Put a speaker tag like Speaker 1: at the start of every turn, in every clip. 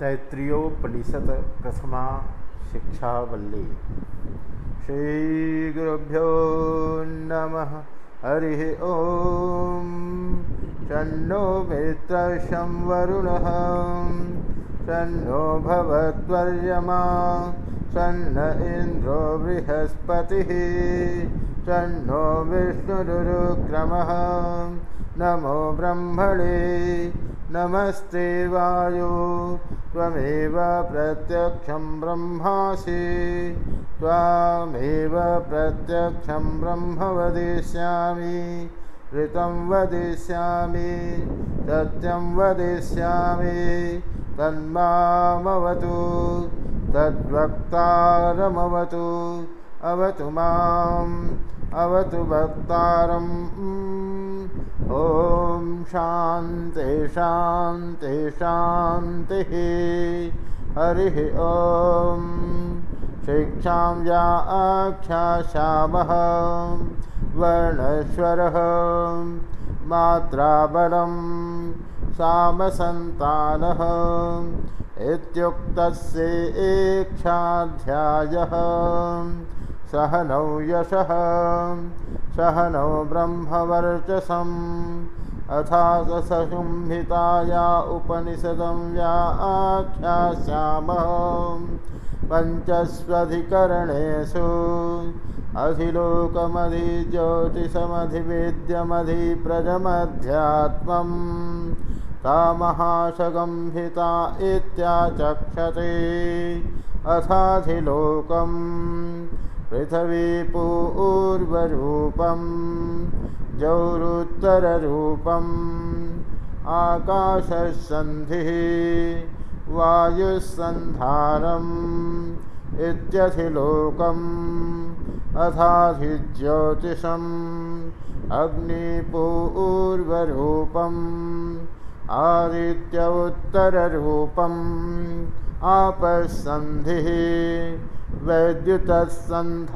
Speaker 1: तैत्रीयोपनिषद प्रथमा शिक्षावल्ली। श्रीगुरुभ्यो नमः। हरिः ॐ शन्नो मित्रशं वरुणः शन्नो भवद्वर्यमा। सन्न इन्द्रो बृहस्पतिः। शन्नो विष्णुरुक्रमः नमो ब्रह्मणे नमस्ते वायो। त्वमेव प्रत्यक्षं ब्रह्मासि। त्वामेव प्रत्यक्षं ब्रह्म वदिष्यामि। ऋतं वदिष्यामि सत्यं वदिष्यामि। तन्मामवतु तद्वक्तारमवतु। अवतु माम् अवतु वक्तारम् ॐ शान्ति शान्ति शान्तिः। हरिः ॐ। शिक्षां या आख्यास्यामः वर्णश्वरः। मात्राबलं। सामसन्तानः। इत्युक्तस्य एक्षाध्यायः सहनौ यशः। सहनौ ब्रह्मवर्चसम्। अथासंहिताया उपनिषदं या आख्यास्यामः पञ्चस्वधिकरणेषु अधिलोकमधिज्योतिषमधिवेद्यमधिप्रजमध्यात्मं तामहाशगंहिता इत्याचक्षते। अथाधिलोकम् पृथिवीपूर्वरूपं जौरुत्तररूपम् आकाशसन्धिः वायुसन्धानम् इत्यधिलोकम् अथाधिज्योतिषम् अग्निपूर्वरूपम् आदित्य उत्तररूपम् आपसन्धिः वैद्युतसन्धानम्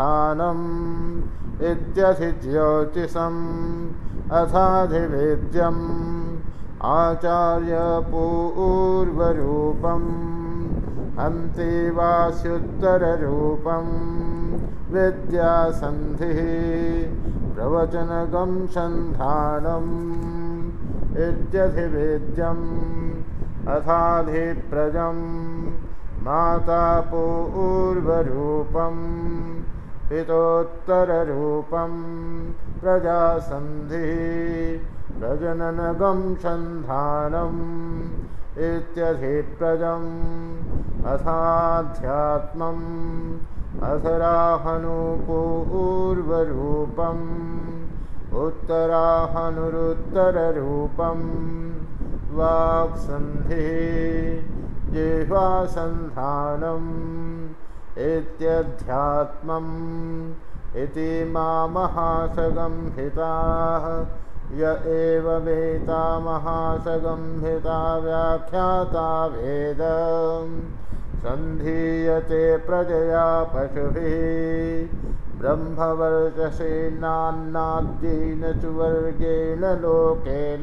Speaker 1: इत्यधिज्योतिषम् अथाधिवेद्यम् आचार्यपूर्वरूपम् अन्तिवास्युत्तररूपं विद्यासन्धिः प्रवचनगं सन्धानम् इत्यधिवेद्यम् अथाधिप्रजम् मातापूर्वरूपं पितोत्तररूपं प्रजासन्धिः प्रजननगं सन्धानम् इत्यधिप्रजम् अथाध्यात्मम् अथराहनुपूर्वरूपम् उत्तराहनुरुत्तररूपं वाक्सन्धिः जिह्वासन्धानम् इत्यध्यात्मम् इति मामहासगंहिताः य एवमेता महासगंहिता व्याख्याता वेद। सन्धीयते प्रजया पशुभिः। ब्रह्मवर्चसेनान्नाद्येन सुवर्गेण लोकेन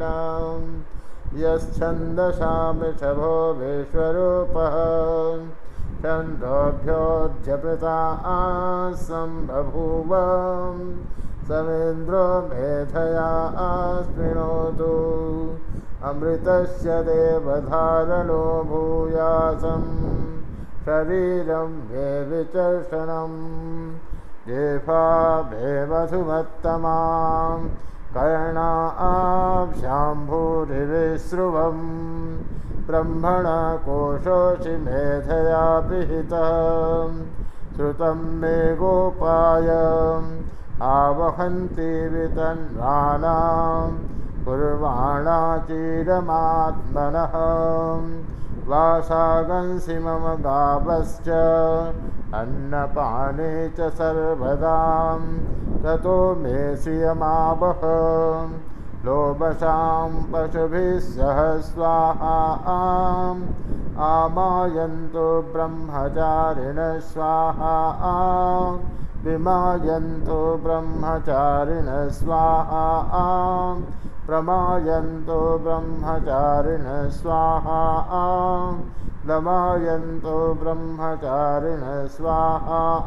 Speaker 1: यश्छन्दसामृषभो विश्वरूपः। छन्दोभ्योऽध्यपृता आसम्बभूव समेन्द्रो मेधया आस्पृणोतु अमृतस्य देवधारणो भूयासं। शरीरं मे विचर्षणं। जेफा मे मधुमत्तमाम् कर्णा आभ्याम्भूरिविश्रुवं ब्रह्मणकोशोऽसि मेधया पिहितः। श्रुतं मे गोपाय। आवहन्ति वितन्वानां। कुर्वाणाचिरमात्मनः। वासागंसि मम गावश्च अन्नपाने च सर्वदां ततो मे श्रियमावह लोभसां पशुभिः सह स्वाहा आम्। आमायन्तु ब्रह्मचारिण स्वाहा आम्। विमायन्तु ब्रह्मचारिण स्वाहा आम्। प्रमायन्तु ब्रह्मचारिण स्वाहा आम् लमायन्तु ब्रह्मचारिण स्वाहा।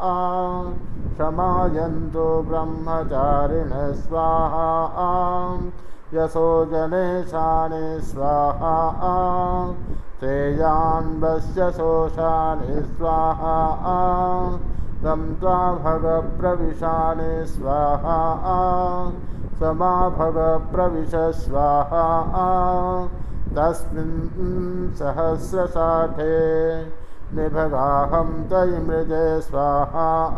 Speaker 1: क्षमायन्तु ब्रह्मचारिण स्वाहा। यशो जनेशानि स्वाहा। तेयान्वस्य शोषानि स्वाहा। तं त्वा भगप्रविशानि स्वाहा। समा भगप्रविश स्वाहा तस्मिन् सहस्रशाठे निभगाहं तयि मृजे स्वाहा।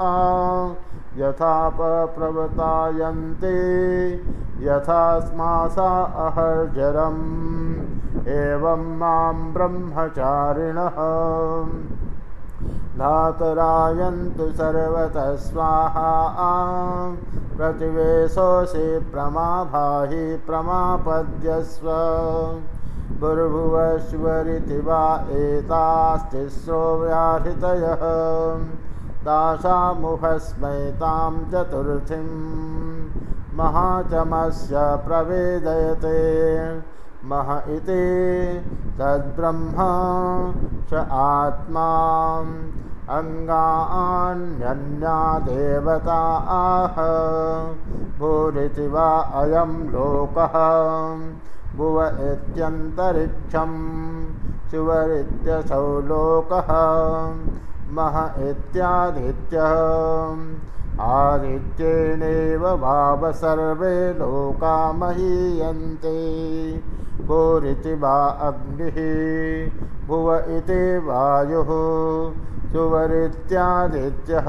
Speaker 1: यथापप्रवतायन्ते यथा स्मासा अहर्जरम्। एवं मां ब्रह्मचारिणः। धातरायन्तु सर्वतः स्वाहा। प्रतिवेशोऽसि प्रमाभाहि प्रमापद्यस्व बुर्भुवश्वरिति वा एतास्तिस्रो व्याहृतयः तासामुहस्मै तां चतुर्थीं महाचमस्य प्रवेदयते। मह इति तद्ब्रह्म च आत्मा अङ्गान्यन्या देवता आह। भूरिति वा अयं लोकः भुव इत्यन्तरिक्षं शिवरित्यसौ लोकः। मह इत्यादित्यः आदित्येनेव भाव सर्वे लोका महीयन्ते। भूरिति वा अग्निः भुव इति वायुः सुवरित्यादित्यः।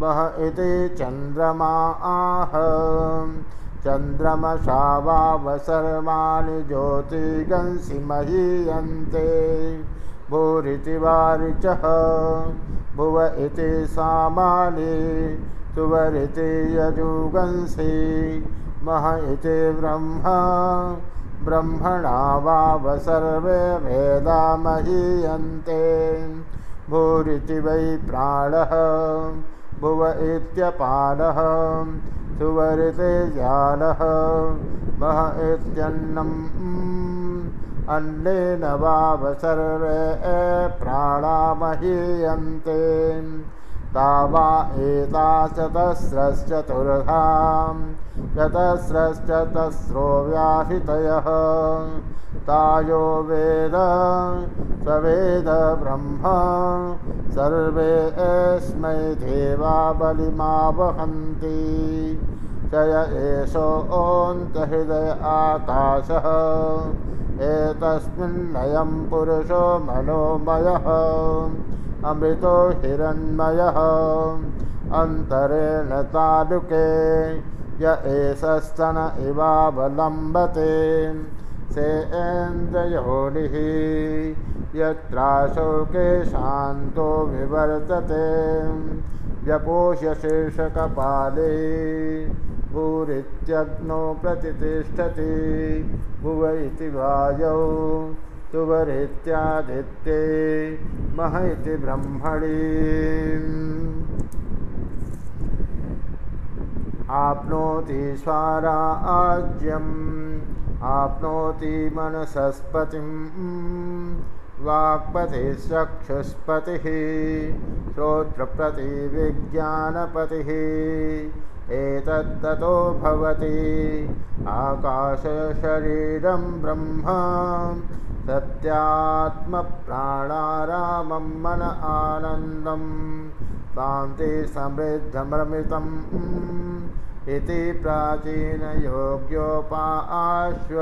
Speaker 1: मह इति चन्द्रमा आह चन्द्रमसा वावसर्वाणि ज्योतिगंसि महीयन्ते भूरिति वारिचः भुव इति सामानि सुवरिति यजुगंसि मह इति ब्रह्म ब्रह्मणा वाव सर्वे वेदा महीयन्ते। भूरिति वै प्राणः भुव इत्यपानः सुवरिते जानः मह इत्यन्नम् अन्नेन वाव सर्वे प्राणा महीयन्ते तावा एता चतस्रश्चतुर्धां चतस्रश्चतस्रो व्याहितयः तायो वेद स वेद ब्रह्म सर्वे अस्मै देवा बलिमावहन्ति। च य एषोऽन्तहृदय आकाशः एतस्मिन्नयं पुरुषो मनोमयः अमृतो हिरण्मयः अन्तरेण तालुके य एषस्तन इवावलम्बते सेन्द्रयोनिः यत्राशोके शान्तो विवर्तते। व्यपोष्यशीर्षकपाले भूरित्यग्नौ प्रतितिष्ठति। भुव इति वायौ तुवरित्यादित्ये मह इति ब्रह्मणि। आप्नोति स्वाराज्यम् आप्नोति मनसस्पतिं वाक्पतिश्चक्षुष्पतिः श्रोत्रप्रतिविज्ञानपतिः। एतत्ततो भवति। आकाशशरीरं ब्रह्म सत्यात्मप्राणारामं मन आनन्दं शान्तिसमृद्धमृतम् इति प्राचीनयोग्योपाश्व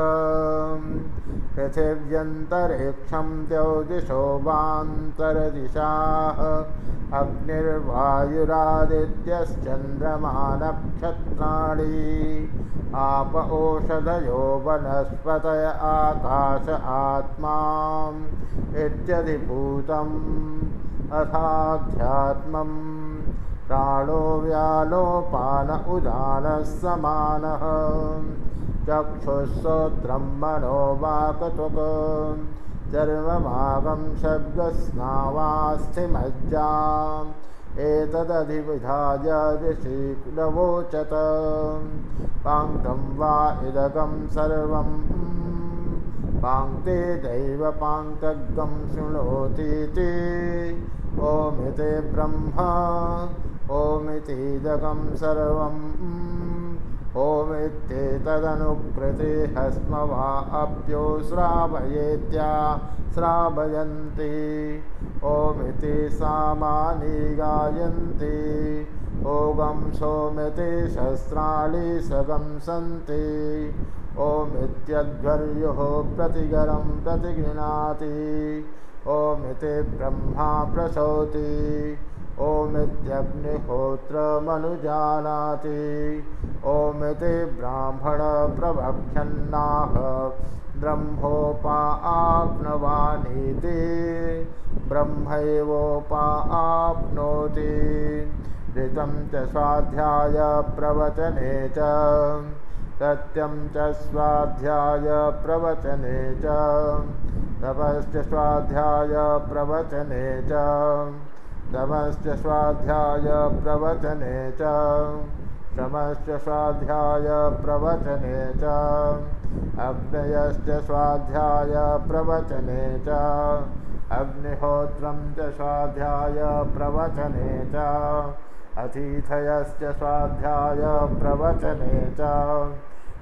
Speaker 1: पृथिव्यन्तरिक्षं द्यौदिशो वान्तरदिशाः। अग्निर्वायुरादित्यश्चन्द्रमानक्षत्राणि। आप ओषधयो वनस्पतय आकाश आत्मा इत्यधिभूतम्। अथाध्यात्मम् प्राणो व्यालोपान उदानः समानः। चक्षुश्रोत्रं मनो वाकत्वक्। चर्ममागं शब्दस्नावास्थिमज्जाम् एतदधिविधाय ऋषिकुलवोचत पाङ्क्तं वा इदगं सर्वं पाङ्क्ते दैवपाङ्क्तगं शृणोतीति। ओमिति ब्रह्म ओमितीदकं सर्वम् ओमित्येतदनुकृते हस्म वा अप्यो श्रावयेत्या श्रावयन्ति। ओमिति सामानि गायन्ति ओगं सोमिति शस्त्राणि सगं सन्ति। ओमित्यध्वर्युः प्रतिगरं प्रतिगृह्णाति ओमिति ब्रह्मा प्रसौति ओमित्यग्निहोत्रमनुजानाति। ओमिति ब्राह्मणप्रवक्षन्नाह ब्रह्मोपा आप्नवानीति। ब्रह्मैवोपा आप्नोति। ऋतं च स्वाध्यायप्रवचने च। सत्यं च स्वाध्यायप्रवचने च। तपश्च स्वाध्यायप्रवचने च दमश्च स्वाध्यायप्रवचने च। श्रमश्च स्वाध्यायप्रवचने च। अग्नयश्च स्वाध्यायप्रवचने च। अग्निहोत्रं च स्वाध्यायप्रवचने च। अतिथयश्च स्वाध्यायप्रवचने च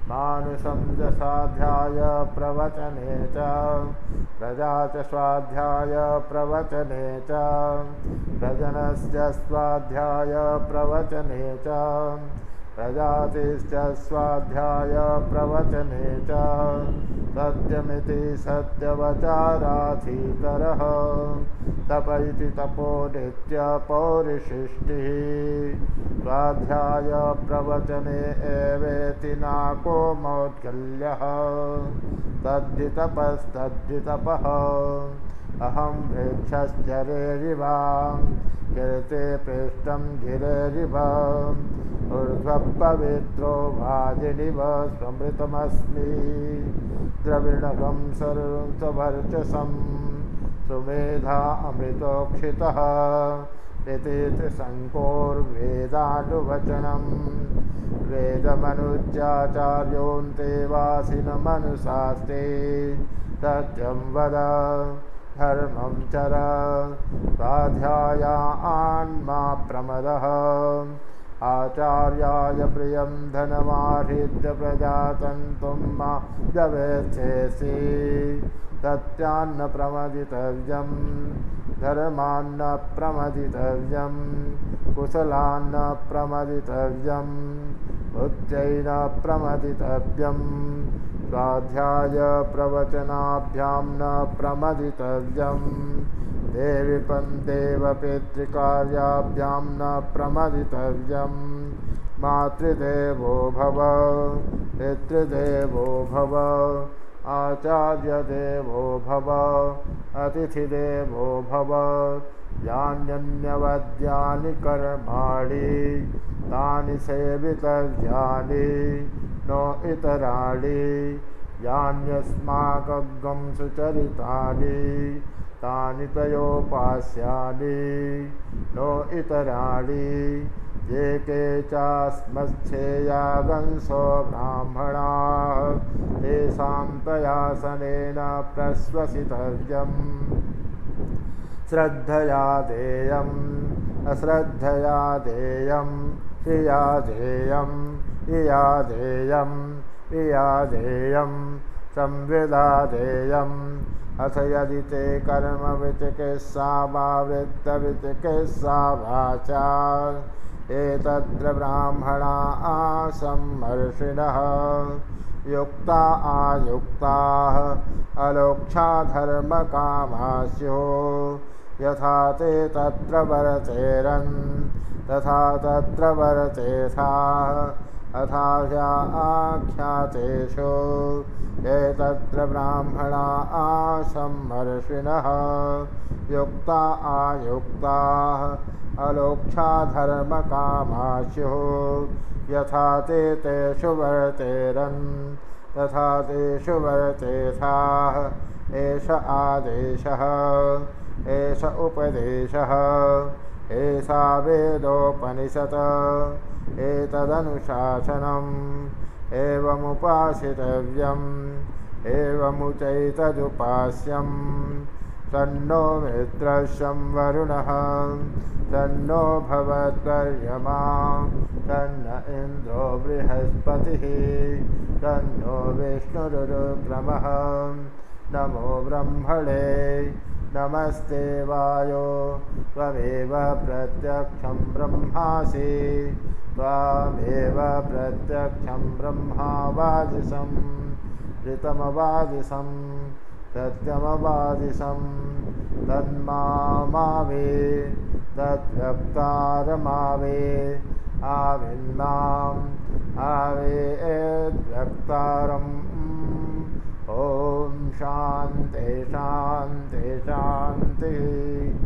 Speaker 1: मानुषं च स्वाध्यायप्रवचने च प्रजा च स्वाध्यायप्रवचने च प्रजनश्च स्वाध्यायप्रवचने च प्रजातिश्च स्वाध्यायप्रवचने च सत्यमिति सत्यवचाराधीतरः। तप इति तपो नित्यपौरिशिष्टिः स्वाध्यायप्रवचने एवेति नाको मौद्गल्यः तद्धितपस्तद्धितपः अहं वृक्षश्चरेरिवां कीर्ते पृष्ठं गिरेरिव ऊर्ध्वपवित्रो वाजिनिव स्मृतमस्मि द्रविणकं सर्वं स्ववर्चसं सुमेधा अमृतोक्षितः ऋतीतिशङ्कोर्वेदानुवचनं वेदमनुज्याचार्योऽन्ते वासिनमनुशास्ते सत्यं वद धर्मं चर स्वाध्यायान्मा प्रमदः। आचार्याय प्रियं धनमाहृत्य प्रजातन्तुं मा जवेच्छेसि सत्यान्न प्रमदितव्यं धर्मान्न प्रमदितव्यं कुशलान्न प्रमदितव्यम् उच्चैन प्रमदितव्यं स्वाध्यायप्रवचनाभ्यां न प्रमदितव्यं देविपं देवपितृकार्याभ्यां न प्रमदितव्यं मातृदेवो भव पितृदेवो भव आचार्यदेवो भव अतिथिदेवो भव यान्यन्यवद्यानि कर्माणि तानि सेवितव्यानि नो इतराणि यान्यस्माकं सुचरितानि तानि तयोपास्यानि। नो इतराणि ये के चास्मच्छेयागंसो ब्राह्मणाः तेषां प्रयासनेन प्रश्वसितव्यम्। श्रद्धया देयम् अश्रद्धया देयं श्रिया देयम् इया देयम् इया देयं संविदा देयम् अथ यदि ते कर्मविचिकित्सा वा वृत्तविचिकित्सा वाचा एतत्र ब्राह्मणा आसम्मर्षिणः युक्ता आयुक्ताः अलोक्षाधर्मकामा स्युः यथा ते तत्र वरचेरन् तथा तत्र वरचेथाः अथाह्या आख्यातेषु ये तत्र ब्राह्मणा आसम्मर्षिणः युक्ता आयुक्ताः अलोक्षाधर्मकामा स्युः यथा ते तेषु वर्तेरन् तथा तेषु वर्तेथाः एष आदेशः एष उपदेशः एषा वेदोपनिषत् एतदनुशासनम् एवमुपासितव्यम् एवमुचैतदुपास्यं सन्नो मित्रशं वरुणः तन्नो भवद्वर्यमा तन्न इन्द्रो बृहस्पतिः तन्नो विष्णुरुक्रमः नमो ब्रह्मणे नमस्ते वायो त्वमेव प्रत्यक्षं ब्रह्मासि त्वामेव प्रत्यक्षं ब्रह्मावादिशं ऋतमवादिशं सत्यमवादिशं तन्मावे तद्व्यक्तारमावे आविन्नाम् आवे यद्व्यक्तारम् ॐ शान्ते शान्ते शान्तिः